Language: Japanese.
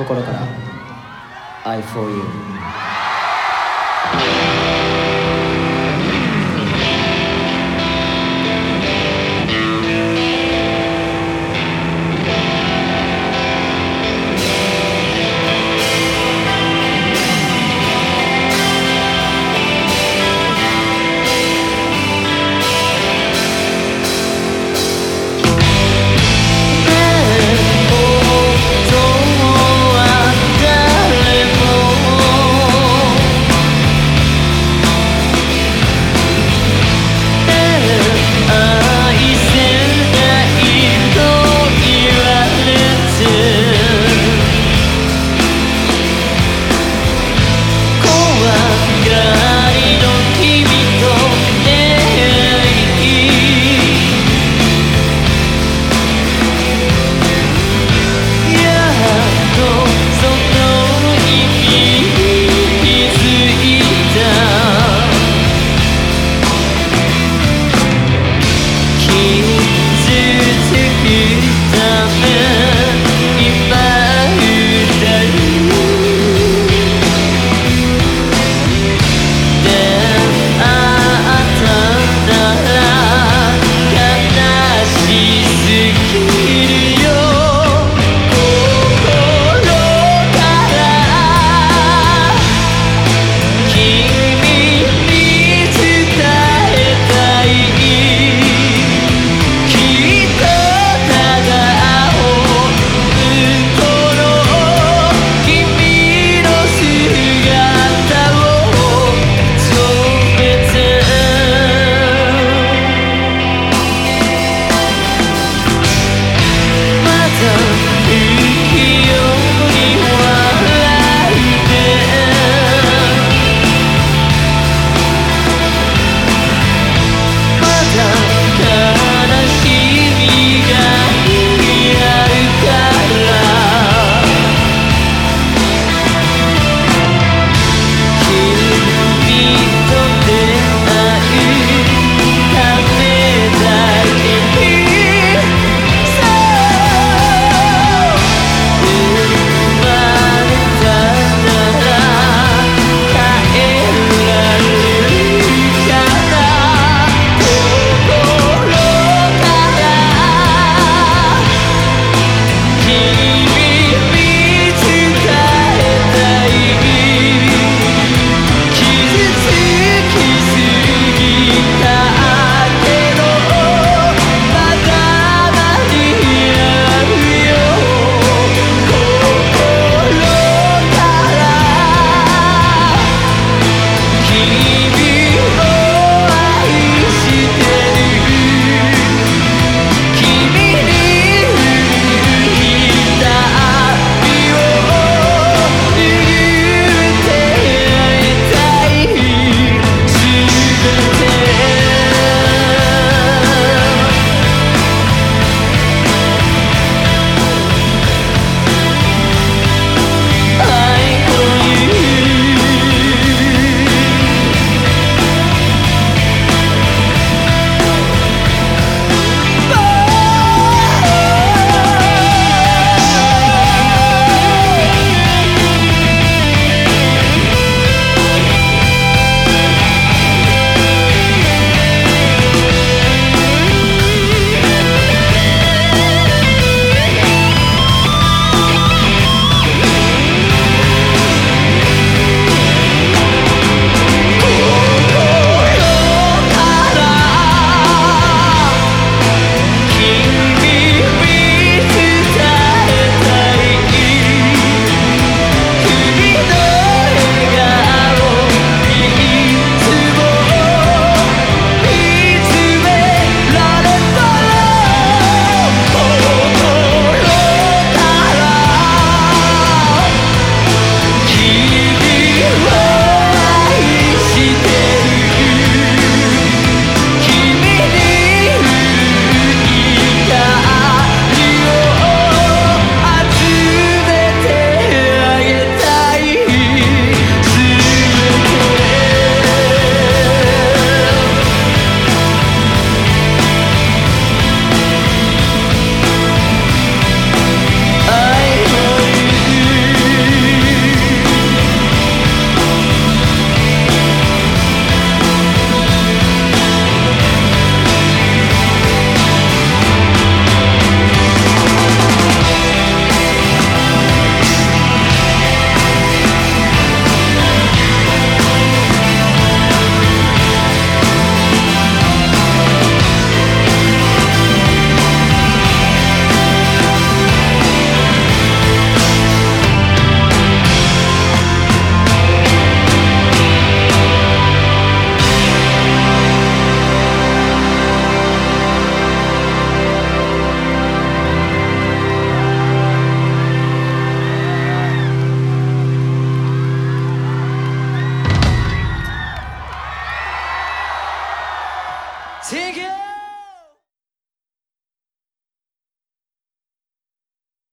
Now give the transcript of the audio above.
心から I for you